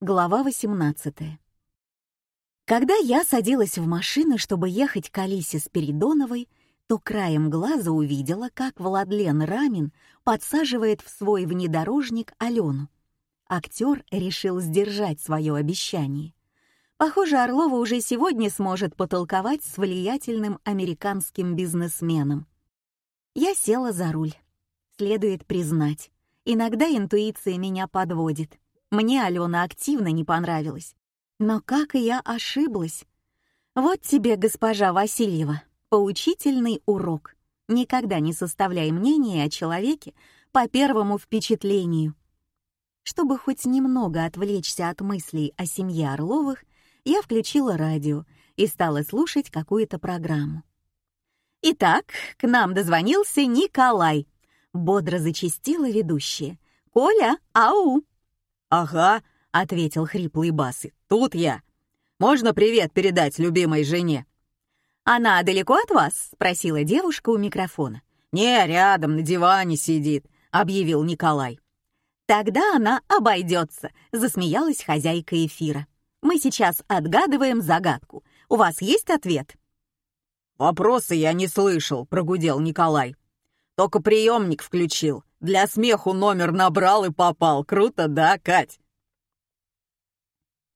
Глава 18. Когда я садилась в машину, чтобы ехать к Алисе Спиридоновой, то краем глаза увидела, как Владлен Рамин подсаживает в свой внедорожник Алену. Актер решил сдержать свое обещание. Похоже, Орлова уже сегодня сможет потолковать с влиятельным американским бизнесменом. Я села за руль. Следует признать, иногда интуиция меня подводит — мне Алена активно не понравилась. Но как и я ошиблась. Вот тебе, госпожа Васильева, поучительный урок. Никогда не составляй мнение о человеке по первому впечатлению. Чтобы хоть немного отвлечься от мыслей о семье Орловых, я включила радио и стала слушать какую-то программу. «Итак, к нам дозвонился Николай», — бодро зачастила ведущая. «Коля, ау!» «Ага», — ответил хриплый бас. «Тут я. Можно привет передать любимой жене?» «Она далеко от вас?» — спросила девушка у микрофона. «Не, рядом, на диване сидит», — объявил Николай. «Тогда она обойдется», — засмеялась хозяйка эфира. «Мы сейчас отгадываем загадку. У вас есть ответ?» «Вопросы я не слышал», — прогудел Николай. «Только приемник включил. Для смеху номер набрал и попал. Круто, да, Кать?»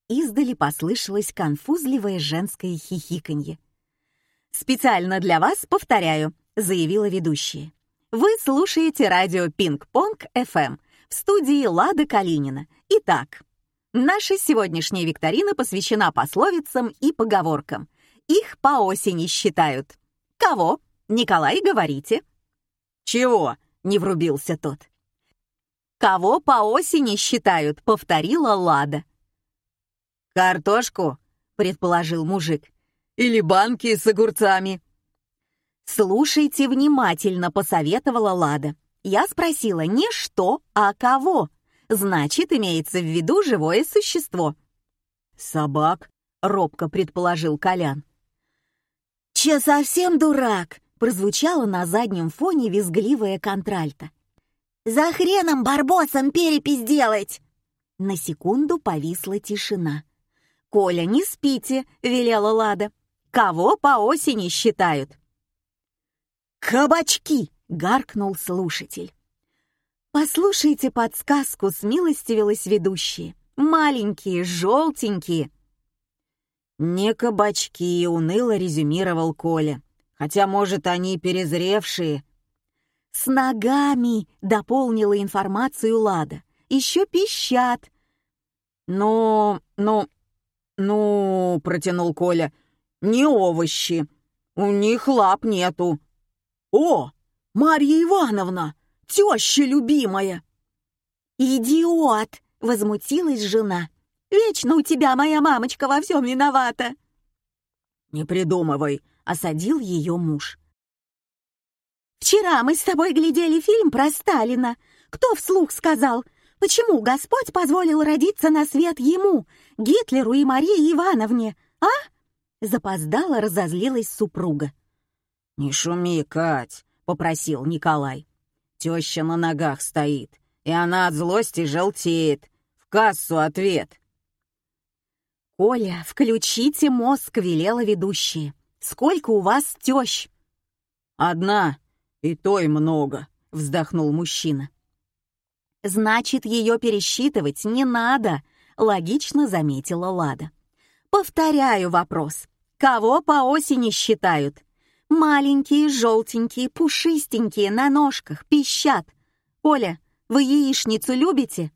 Издали послышалось конфузливое женское хихиканье. «Специально для вас повторяю», — заявила ведущая. «Вы слушаете радио «Пинг-понг FM в студии Лада Калинина. Итак, наша сегодняшняя викторина посвящена пословицам и поговоркам. Их по осени считают. Кого? Николай, говорите». «Чего?» — не врубился тот. «Кого по осени считают?» — повторила Лада. «Картошку?» — предположил мужик. «Или банки с огурцами?» «Слушайте внимательно», — посоветовала Лада. «Я спросила не что, а кого. Значит, имеется в виду живое существо». «Собак», — робко предположил Колян. «Че, совсем дурак?» Прозвучала на заднем фоне визгливая контральта. «За хреном барбосом перепись делать!» На секунду повисла тишина. «Коля, не спите!» — велела Лада. «Кого по осени считают?» «Кабачки!» — гаркнул слушатель. «Послушайте подсказку», — смилостивилась ведущая. «Маленькие, желтенькие». «Не кабачки», — уныло резюмировал Коля. Хотя, может, они перезревшие. «С ногами!» — дополнила информацию Лада. «Еще пищат!» «Ну, ну, ну...» — протянул Коля. «Не овощи. У них лап нету». «О, Марья Ивановна! Теща любимая!» «Идиот!» — возмутилась жена. «Вечно у тебя моя мамочка во всем виновата!» «Не придумывай!» — осадил ее муж. «Вчера мы с тобой глядели фильм про Сталина. Кто вслух сказал, почему Господь позволил родиться на свет ему, Гитлеру и Марии Ивановне, а?» Запоздала, разозлилась супруга. «Не шуми, Кать», — попросил Николай. «Теща на ногах стоит, и она от злости желтеет. В кассу ответ». «Коля, включите мозг», — велела ведущая. Сколько у вас тещ?» «Одна, и той много», — вздохнул мужчина. «Значит, ее пересчитывать не надо», — логично заметила Лада. «Повторяю вопрос. Кого по осени считают? Маленькие, желтенькие, пушистенькие, на ножках, пищат. Оля, вы яичницу любите?»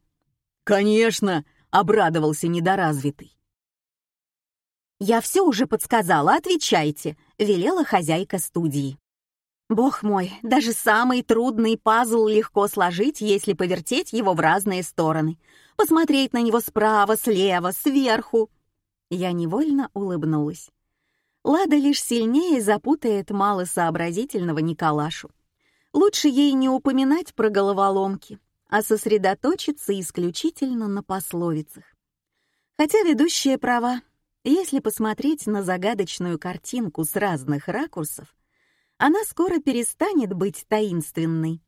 «Конечно», — обрадовался недоразвитый. «Я все уже подсказала, отвечайте», — велела хозяйка студии. Бог мой, даже самый трудный пазл легко сложить, если повертеть его в разные стороны. Посмотреть на него справа, слева, сверху. Я невольно улыбнулась. Лада лишь сильнее запутает малосообразительного Николашу. Лучше ей не упоминать про головоломки, а сосредоточиться исключительно на пословицах. Хотя ведущая права, если посмотреть на загадочную картинку с разных ракурсов, она скоро перестанет быть таинственной.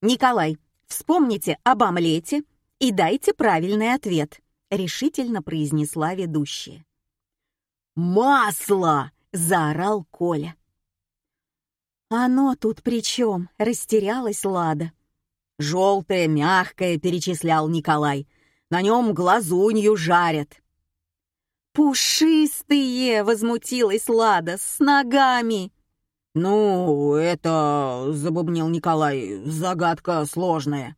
Николай, вспомните об омлете и дайте правильный ответ, решительно произнесла ведущая. «Масло!» — заорал Коля. «Оно тут при чем?» — растерялась Лада. «Желтое, мягкое», — перечислял Николай. «На нем глазунью жарят». «Пушистые!» — возмутилась Лада. «С ногами!» «Ну, это...» — забубнил Николай. «Загадка сложная».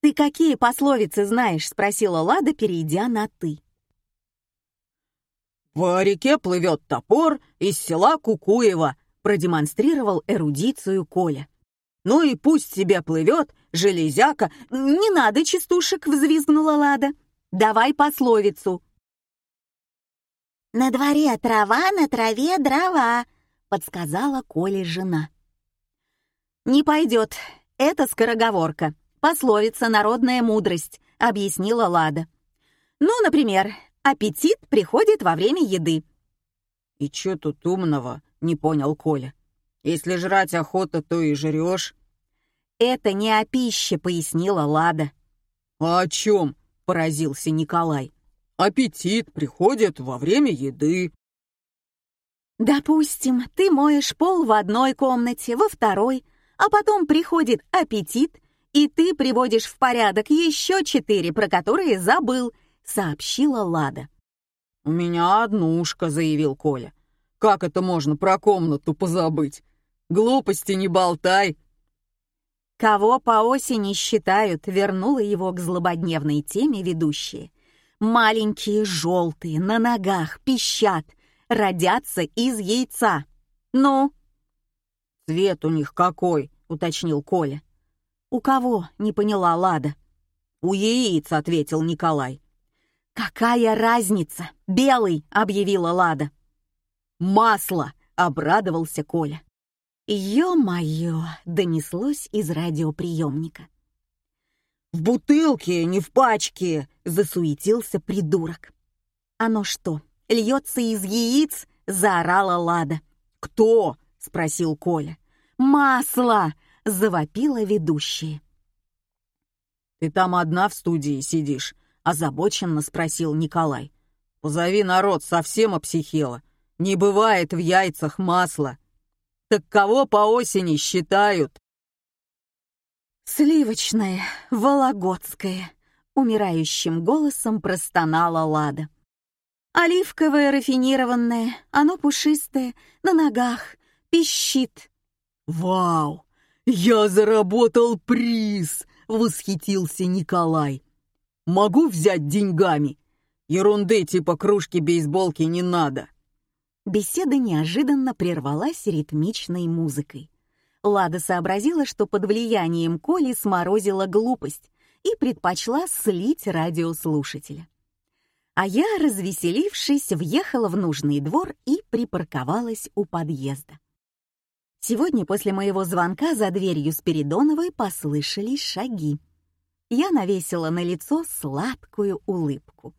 «Ты какие пословицы знаешь?» — спросила Лада, перейдя на «ты». «По реке плывет топор из села Кукуева», — продемонстрировал эрудицию Коля. «Ну и пусть себе плывет, железяка...» «Не надо, частушек!» — взвизгнула Лада. «Давай пословицу». «На дворе трава, на траве дрова», — подсказала Коле жена. «Не пойдет. Это скороговорка. Пословица «Народная мудрость», — объяснила Лада. «Ну, например, аппетит приходит во время еды». «И чё тут умного?» — не понял Коля. «Если жрать охота, то и жрёшь». «Это не о пище», — пояснила Лада. «А о чём?» — поразился Николай. «Аппетит приходит во время еды». «Допустим, ты моешь пол в одной комнате, во второй, а потом приходит аппетит, и ты приводишь в порядок еще четыре, про которые забыл», — сообщила Лада. «У меня однушка», — заявил Коля. «Как это можно про комнату позабыть? Глупости не болтай». «Кого по осени считают?» — вернула его к злободневной теме ведущие. «Маленькие, желтые, на ногах, пищат, родятся из яйца. Ну?» «Цвет у них какой?» — уточнил Коля. «У кого?» — не поняла Лада. «У яиц», — ответил Николай. «Какая разница? Белый!» — объявила Лада. «Масло!» — обрадовался Коля. «Ё-моё!» — донеслось из радиоприемника. «В бутылке, не в пачке!» — засуетился придурок. «Оно что, льется из яиц?» — заорала Лада. «Кто?» — спросил Коля. «Масло!» — завопила ведущая. «Ты там одна в студии сидишь?» — озабоченно спросил Николай. «Позови народ, совсем обсихела. Не бывает в яйцах масла. Так кого по осени считают?» «Сливочное, вологодское», — умирающим голосом простонала Лада. «Оливковое рафинированное, оно пушистое, на ногах, пищит». «Вау! Я заработал приз!» — восхитился Николай. «Могу взять деньгами? Ерунды типа кружки бейсболки не надо». Беседа неожиданно прервалась ритмичной музыкой. Лада сообразила, что под влиянием Коли сморозила глупость и предпочла слить радиослушателя. А я, развеселившись, въехала в нужный двор и припарковалась у подъезда. Сегодня после моего звонка за дверью Спиридоновой послышались шаги. Я навесила на лицо сладкую улыбку.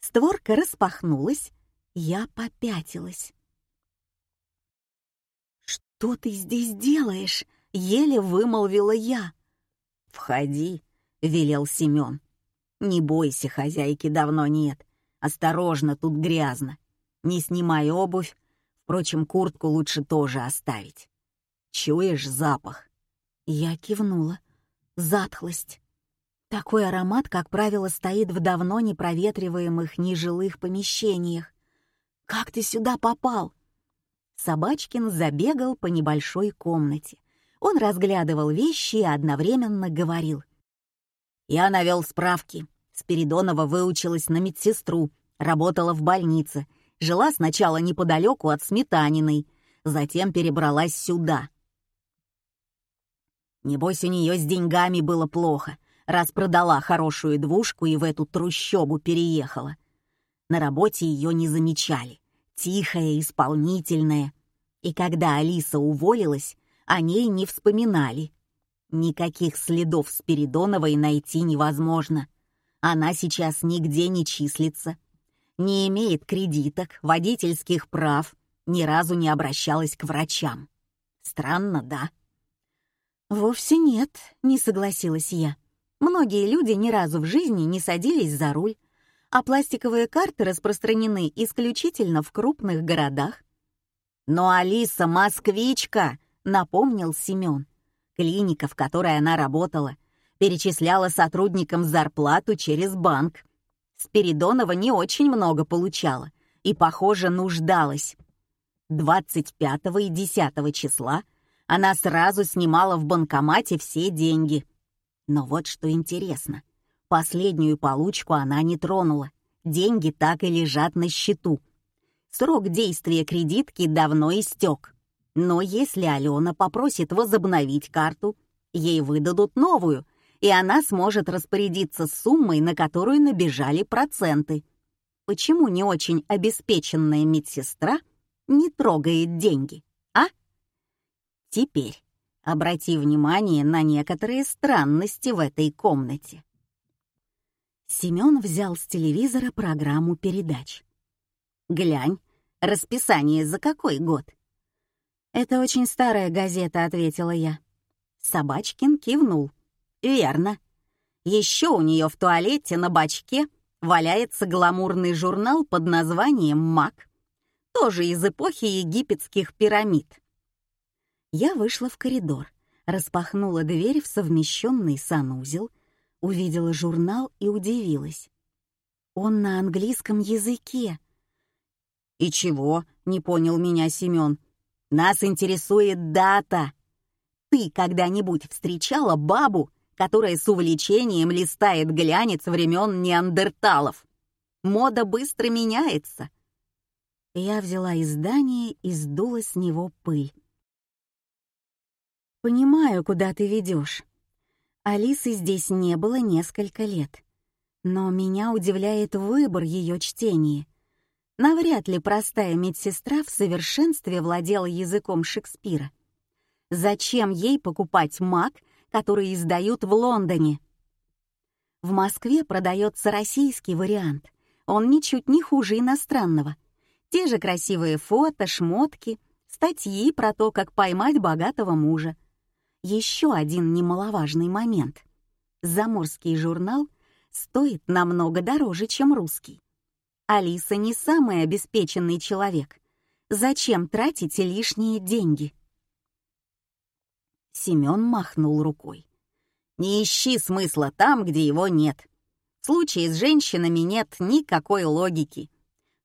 Створка распахнулась, я попятилась. «Что ты здесь делаешь?» — еле вымолвила я. «Входи», — велел Семен. «Не бойся, хозяйки давно нет. Осторожно, тут грязно. Не снимай обувь, впрочем, куртку лучше тоже оставить. Чуешь запах?» Я кивнула. Затхлость. Такой аромат, как правило, стоит в давно непроветриваемых нежилых помещениях. «Как ты сюда попал?» Собачкин забегал по небольшой комнате. Он разглядывал вещи и одновременно говорил. «Я навел справки. Спиридонова выучилась на медсестру, работала в больнице, жила сначала неподалеку от Сметаниной, затем перебралась сюда. Небось, у нее с деньгами было плохо, раз продала хорошую двушку и в эту трущобу переехала. На работе ее не замечали тихая, исполнительная. И когда Алиса уволилась, о ней не вспоминали. Никаких следов Спиридоновой найти невозможно. Она сейчас нигде не числится. Не имеет кредиток, водительских прав, ни разу не обращалась к врачам. Странно, да? «Вовсе нет», — не согласилась я. Многие люди ни разу в жизни не садились за руль, а пластиковые карты распространены исключительно в крупных городах. «Но Алиса москвичка», — напомнил Семен. Клиника, в которой она работала, перечисляла сотрудникам зарплату через банк. Спиридонова не очень много получала и, похоже, нуждалась. 25 и 10 числа она сразу снимала в банкомате все деньги. Но вот что интересно. Последнюю получку она не тронула. Деньги так и лежат на счету. Срок действия кредитки давно истек. Но если Алена попросит возобновить карту, ей выдадут новую, и она сможет распорядиться суммой, на которую набежали проценты. Почему не очень обеспеченная медсестра не трогает деньги, а? Теперь обрати внимание на некоторые странности в этой комнате. Семен взял с телевизора программу передач. «Глянь, расписание за какой год?» «Это очень старая газета», — ответила я. Собачкин кивнул. Верно. Еще у нее в туалете на бачке валяется гламурный журнал под названием «Мак», тоже из эпохи египетских пирамид. Я вышла в коридор, распахнула дверь в совмещенный санузел, увидела журнал и удивилась. Он на английском языке. «И чего?» — не понял меня Семен. «Нас интересует дата. Ты когда-нибудь встречала бабу, которая с увлечением листает глянец времен неандерталов. Мода быстро меняется. Я взяла издание и сдула с него пыль. «Понимаю, куда ты ведешь. Алисы здесь не было несколько лет. Но меня удивляет выбор ее чтения. Навряд ли простая медсестра в совершенстве владела языком Шекспира. Зачем ей покупать маг которые издают в Лондоне. В Москве продается российский вариант. Он ничуть не хуже иностранного. Те же красивые фото, шмотки, статьи про то, как поймать богатого мужа. Еще один немаловажный момент. Заморский журнал стоит намного дороже, чем русский. Алиса не самый обеспеченный человек. Зачем тратить лишние деньги? Семен махнул рукой. «Не ищи смысла там, где его нет. В случае с женщинами нет никакой логики.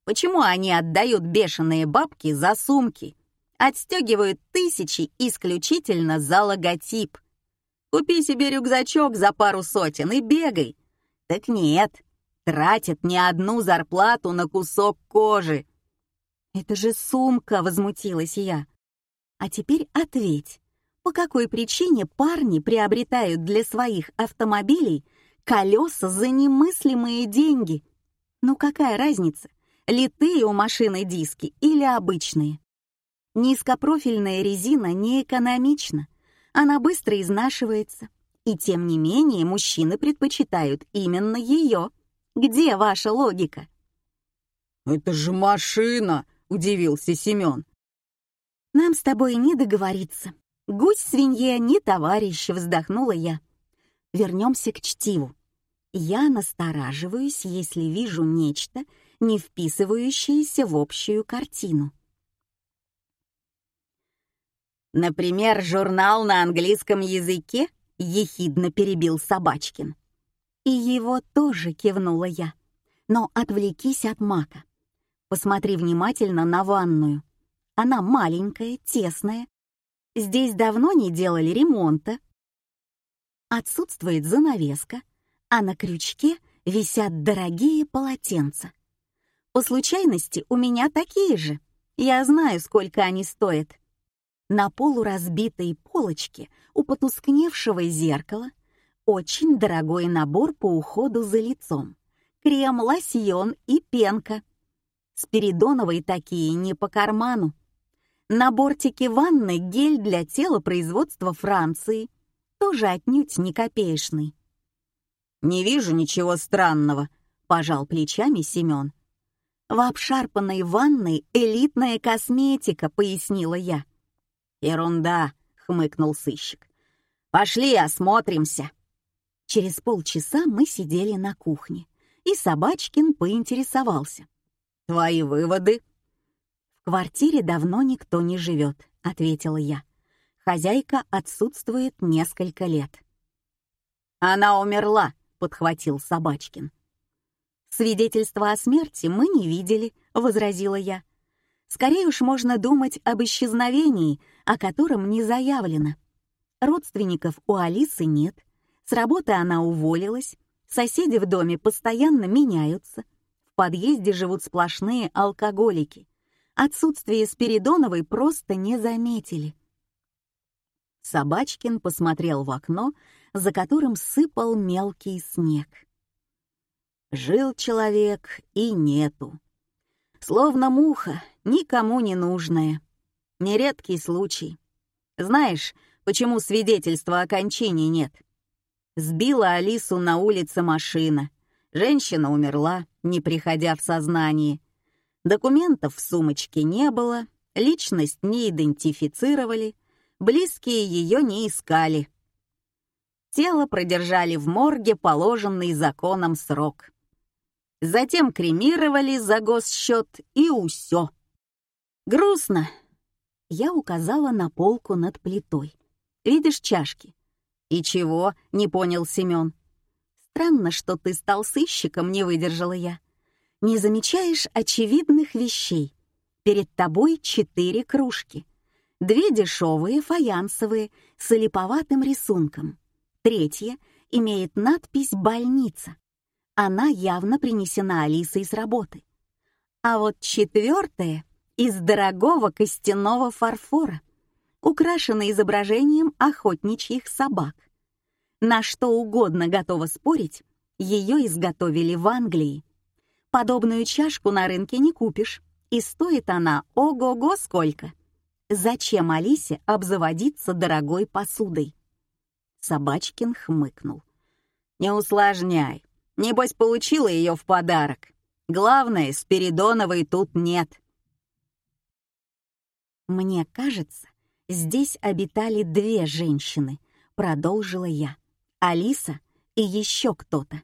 Почему они отдают бешеные бабки за сумки, отстегивают тысячи исключительно за логотип? Купи себе рюкзачок за пару сотен и бегай. Так нет, тратят не одну зарплату на кусок кожи. «Это же сумка!» — возмутилась я. «А теперь ответь, по какой причине парни приобретают для своих автомобилей колеса за немыслимые деньги. Ну какая разница, литые у машины диски или обычные? Низкопрофильная резина не экономична, она быстро изнашивается, и тем не менее мужчины предпочитают именно ее. Где ваша логика? «Это же машина!» — удивился Семен. «Нам с тобой не договориться. Гусь свинье не товарищ, вздохнула я. Вернемся к чтиву. Я настораживаюсь, если вижу нечто, не вписывающееся в общую картину. Например, журнал на английском языке ехидно перебил Собачкин. И его тоже кивнула я. Но отвлекись от мака. Посмотри внимательно на ванную. Она маленькая, тесная, Здесь давно не делали ремонта. Отсутствует занавеска, а на крючке висят дорогие полотенца. По случайности у меня такие же. Я знаю, сколько они стоят. На полуразбитой полочке у потускневшего зеркала очень дорогой набор по уходу за лицом. Крем, лосьон и пенка. Спиридоновой такие не по карману. На бортике ванны гель для тела производства Франции, тоже отнюдь не копеечный. «Не вижу ничего странного», — пожал плечами Семен. «В обшарпанной ванной элитная косметика», — пояснила я. «Ерунда», — хмыкнул сыщик. «Пошли осмотримся». Через полчаса мы сидели на кухне, и Собачкин поинтересовался. «Твои выводы?» «В квартире давно никто не живет», — ответила я. «Хозяйка отсутствует несколько лет». «Она умерла», — подхватил Собачкин. «Свидетельства о смерти мы не видели», — возразила я. «Скорее уж можно думать об исчезновении, о котором не заявлено. Родственников у Алисы нет, с работы она уволилась, соседи в доме постоянно меняются, в подъезде живут сплошные алкоголики. Отсутствие Спиридоновой просто не заметили». Собачкин посмотрел в окно, за которым сыпал мелкий снег. Жил человек и нету. Словно муха, никому не нужная. Нередкий случай. Знаешь, почему свидетельства о кончине нет? Сбила Алису на улице машина. Женщина умерла, не приходя в сознание. Документов в сумочке не было, личность не идентифицировали, близкие ее не искали. Тело продержали в морге положенный законом срок затем кремировали за госсчет и усё. Грустно. Я указала на полку над плитой. Видишь чашки? И чего? Не понял Семён. Странно, что ты стал сыщиком, не выдержала я. Не замечаешь очевидных вещей. Перед тобой четыре кружки. Две дешевые, фаянсовые, с олиповатым рисунком. Третья имеет надпись «Больница» она явно принесена Алисой с работы. А вот четвертая из дорогого костяного фарфора, украшена изображением охотничьих собак. На что угодно готова спорить, ее изготовили в Англии. Подобную чашку на рынке не купишь, и стоит она ого-го сколько. Зачем Алисе обзаводиться дорогой посудой? Собачкин хмыкнул. «Не усложняй. Небось, получила ее в подарок. Главное, Спиридоновой тут нет. «Мне кажется, здесь обитали две женщины», — продолжила я. «Алиса и еще кто-то».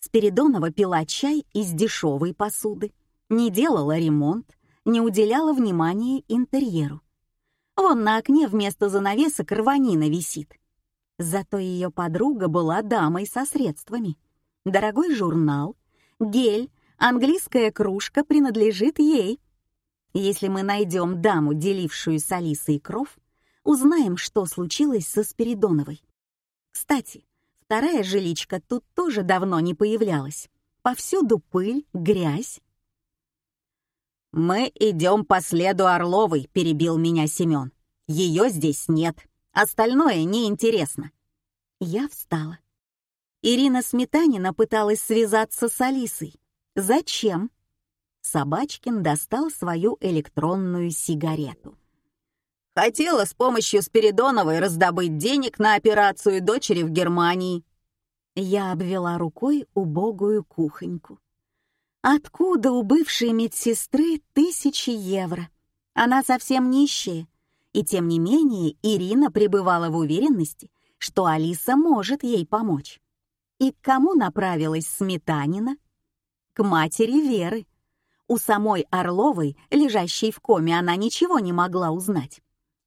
Спиридонова пила чай из дешевой посуды, не делала ремонт, не уделяла внимания интерьеру. Вон на окне вместо занавесок рванина висит. Зато ее подруга была дамой со средствами — дорогой журнал, гель, английская кружка принадлежит ей. Если мы найдем даму, делившую с Алисой кров, узнаем, что случилось со Спиридоновой. Кстати, вторая жиличка тут тоже давно не появлялась. Повсюду пыль, грязь. «Мы идем по следу Орловой», — перебил меня Семен. «Ее здесь нет. Остальное неинтересно». Я встала. Ирина Сметанина пыталась связаться с Алисой. Зачем? Собачкин достал свою электронную сигарету. Хотела с помощью Спиридоновой раздобыть денег на операцию дочери в Германии. Я обвела рукой убогую кухоньку. Откуда у бывшей медсестры тысячи евро? Она совсем нищая. И тем не менее Ирина пребывала в уверенности, что Алиса может ей помочь. И к кому направилась Сметанина? К матери Веры. У самой Орловой, лежащей в коме, она ничего не могла узнать.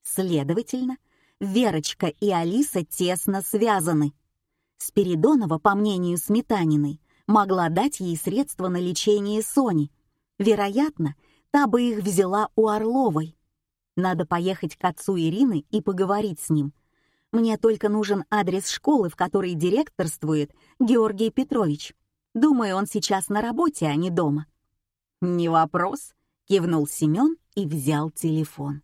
Следовательно, Верочка и Алиса тесно связаны. Спиридонова, по мнению Сметаниной, могла дать ей средства на лечение Сони. Вероятно, та бы их взяла у Орловой. Надо поехать к отцу Ирины и поговорить с ним, мне только нужен адрес школы, в которой директорствует Георгий Петрович. Думаю, он сейчас на работе, а не дома». «Не вопрос», — кивнул Семен и взял телефон.